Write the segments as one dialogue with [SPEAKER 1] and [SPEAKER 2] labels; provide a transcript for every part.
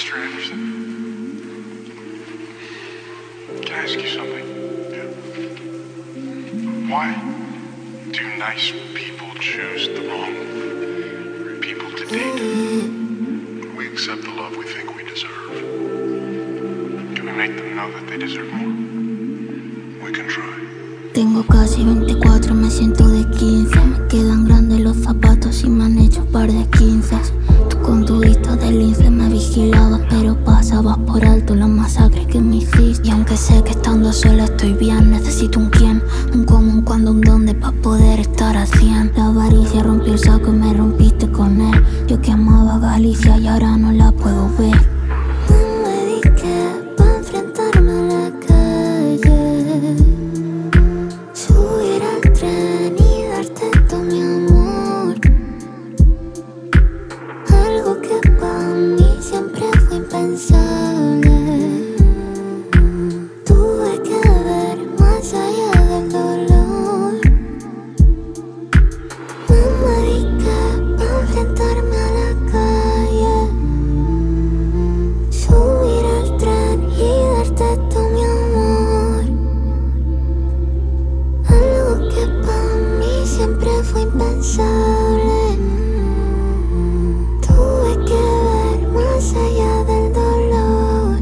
[SPEAKER 1] Mr. Anderson, can I ask you something? Yeah. Why do nice people choose the wrong people to date? We accept the love we think we deserve. Can we make them know that they deserve more? We can try.
[SPEAKER 2] Tengo casi 24, me siento de 15. Me quedan grandes los zapatos y me han hecho un par de 15. Con tu vista de lince me vigilabas, pero pasabas por alto la masacre que me hiciste. Y aunque sé que estando sola estoy bien, necesito un quién, un cómo, un cuándo, un dónde para poder estar a 100. La avaricia rompió el saco y me rompiste con él. Yo que amaba Galicia y ahora no la puedo ver. Tuve que ver más allá del dolor.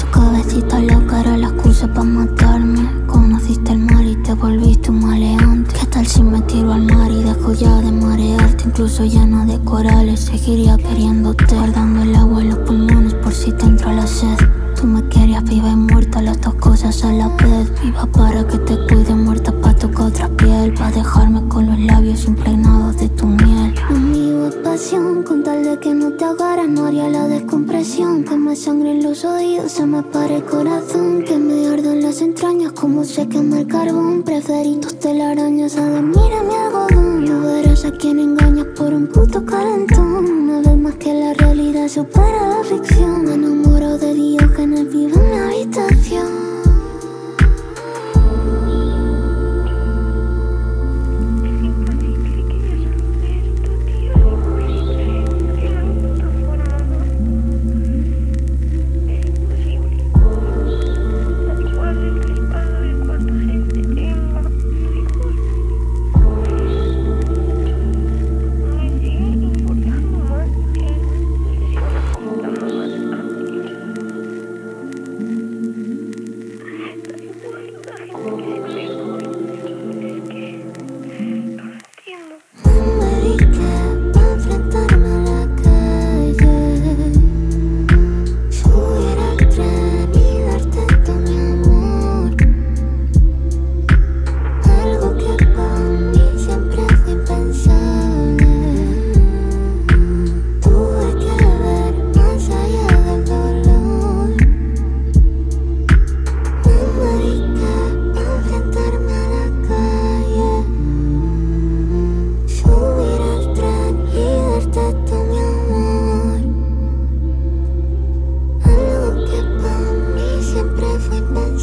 [SPEAKER 2] Tu cabecita loca era la excusa para matarme. Conociste el mal y te volviste un maleante. ¿Qué tal si me tiro al mar y dejo ya de marearte? Incluso lleno de corales, seguiría queriéndote. Guardando el agua en los pulmones por si te entra la sed. Tú me querías viva y muerta, las dos cosas a la vez. Viva para Para dejarme con los labios impregnados de tu miel. Amigo, es pasión, con tal de que no te agarras, no haría la descompresión. Que me sangre en los oídos, se me para el corazón. Que me arden las entrañas como se quema el carbón. Preferí tus telarañas a dormir a mi algodón. Tú verás a quien engañas por un puto calentón. Una vez más que la realidad supera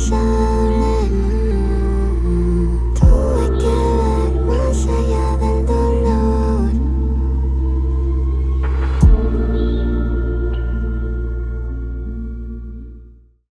[SPEAKER 2] 下